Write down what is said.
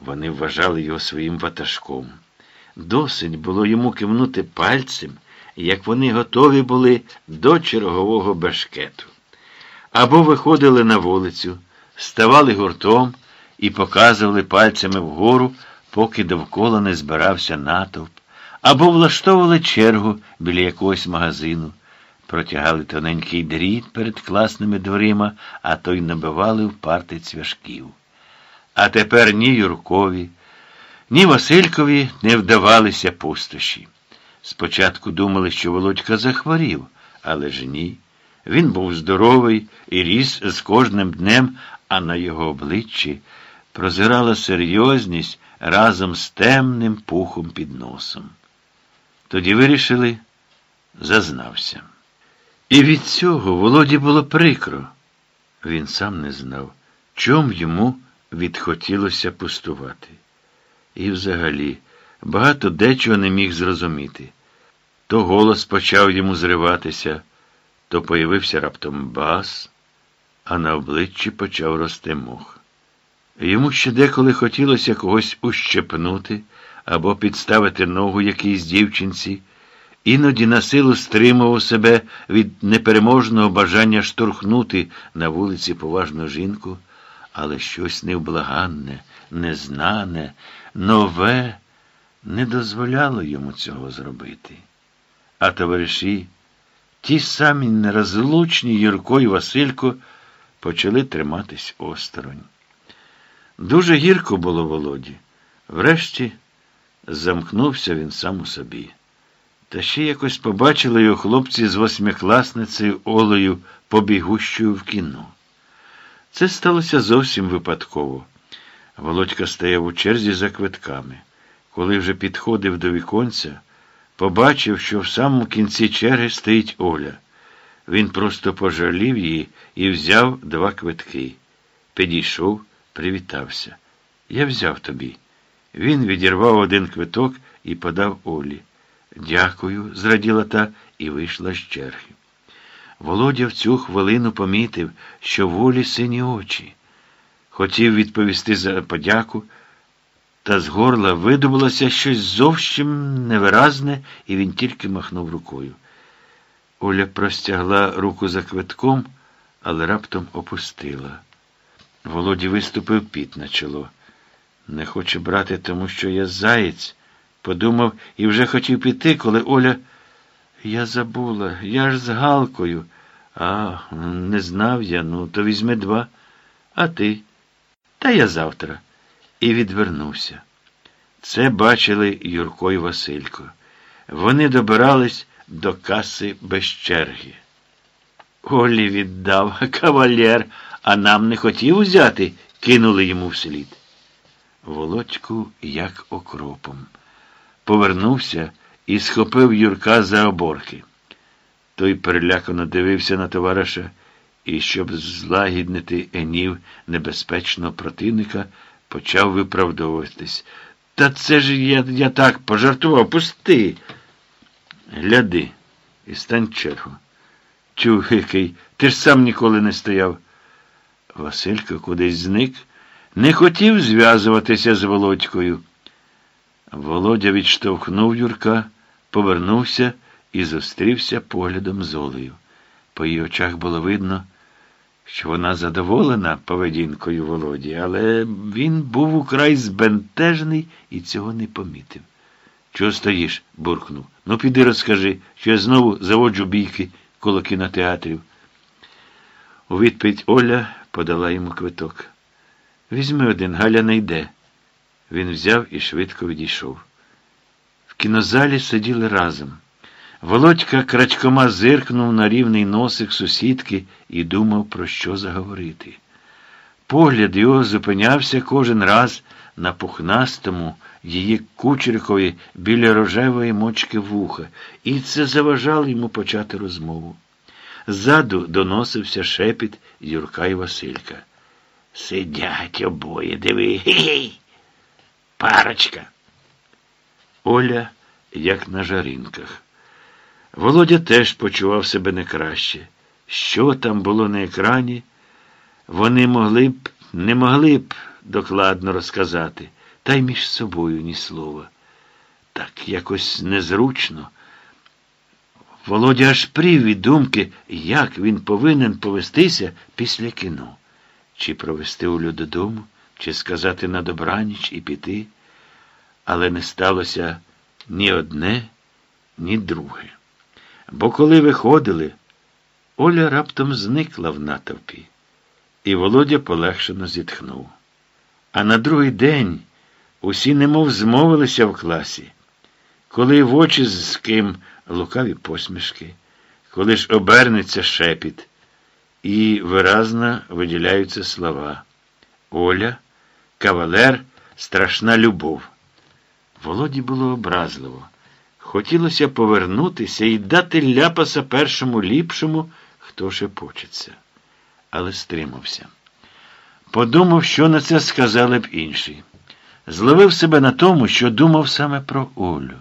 Вони вважали його своїм ватажком. Досить було йому кивнути пальцем, як вони готові були до чергового бешкету. Або виходили на вулицю, ставали гуртом і показували пальцями вгору, поки довкола не збирався натовп, або влаштовували чергу біля якогось магазину, протягали тоненький дріт перед класними дверима, а то й набивали в парти цвяшків. А тепер ні Юркові, ні Василькові не вдавалися пустощі. Спочатку думали, що Володька захворів, але ж ні. Він був здоровий і ріс з кожним днем, а на його обличчі прозирала серйозність разом з темним пухом під носом. Тоді вирішили, зазнався. І від цього Володі було прикро. Він сам не знав, чом йому відхотілося пустувати. І взагалі багато дечого не міг зрозуміти. То голос почав йому зриватися, то появився раптом бас, а на обличчі почав рости мох. Йому ще деколи хотілося когось ущепнути або підставити ногу якійсь дівчинці, іноді на силу стримував себе від непереможного бажання штурхнути на вулиці поважну жінку, але щось невблаганне, незнане, нове не дозволяло йому цього зробити. А товариші, ті самі нерозлучні Юрко і Василько, почали триматись осторонь. Дуже гірко було Володі. Врешті замкнувся він сам у собі. Та ще якось побачили його хлопці з восьмикласницею Олею побігущою в кіно. Це сталося зовсім випадково. Володька стояв у черзі за квитками. Коли вже підходив до віконця, побачив, що в самому кінці черги стоїть Оля. Він просто пожалів її і взяв два квитки. Підійшов, привітався. Я взяв тобі. Він відірвав один квиток і подав Олі. Дякую, зраділа та і вийшла з черги. Володя в цю хвилину помітив, що в Олі сині очі. Хотів відповісти за подяку, та з горла видобулося щось зовсім невиразне, і він тільки махнув рукою. Оля простягла руку за квитком, але раптом опустила. Володі виступив піт на чоло. Не хоче брати, тому що я заєць. Подумав і вже хотів піти, коли Оля. Я забула, я ж з Галкою. А, не знав я, ну, то візьми два. А ти? Та я завтра. І відвернувся. Це бачили Юрко і Василько. Вони добирались до каси без черги. Олі віддав кавалер, а нам не хотів узяти, кинули йому вслід. Володьку, як окропом. Повернувся і схопив Юрка за оборки. Той перелякано дивився на товариша і, щоб злагіднити енів небезпечного противника, почав виправдовуватись. Та це ж я я так пожартував, пусти. Гляди і стань чергу. Чув, ти ж сам ніколи не стояв. Василько кудись зник, не хотів зв'язуватися з Володькою. Володя відштовхнув Юрка, повернувся і зустрівся поглядом з Олею. По її очах було видно, що вона задоволена поведінкою Володі, але він був украй збентежений і цього не помітив. Чого стоїш? буркнув. Ну, піди розкажи, що я знову заводжу бійки коло кінотеатрів. У відповідь Оля подала йому квиток. Візьми один, Галя не йде. Він взяв і швидко відійшов. Кінозалі сиділи разом. Володька крадькома зиркнув на рівний носик сусідки і думав, про що заговорити. Погляд його зупинявся кожен раз на пухнастому її кучеркові біля рожевої мочки вуха, і це заважало йому почати розмову. Ззаду доносився шепіт Юрка і Василька. Сидять обоє, диви. Гей. Парочка. Оля, як на жаринках. Володя теж почував себе не краще. Що там було на екрані, вони могли б, не могли б докладно розказати. та й між собою ні слова. Так якось незручно. Володя аж прів від думки, як він повинен повестися після кіно. Чи провести Олю додому, чи сказати на добраніч і піти. Але не сталося ні одне, ні друге. Бо коли виходили, Оля раптом зникла в натовпі, і Володя полегшено зітхнув. А на другий день усі немов змовилися в класі, коли в очі з ким лукаві посмішки, коли ж обернеться шепіт, і виразно виділяються слова. Оля, кавалер, страшна любов. Володі було образливо. Хотілося повернутися і дати ляпаса першому ліпшому, хто шепочеться. Але стримався. Подумав, що на це сказали б інші. Зловив себе на тому, що думав саме про Олю.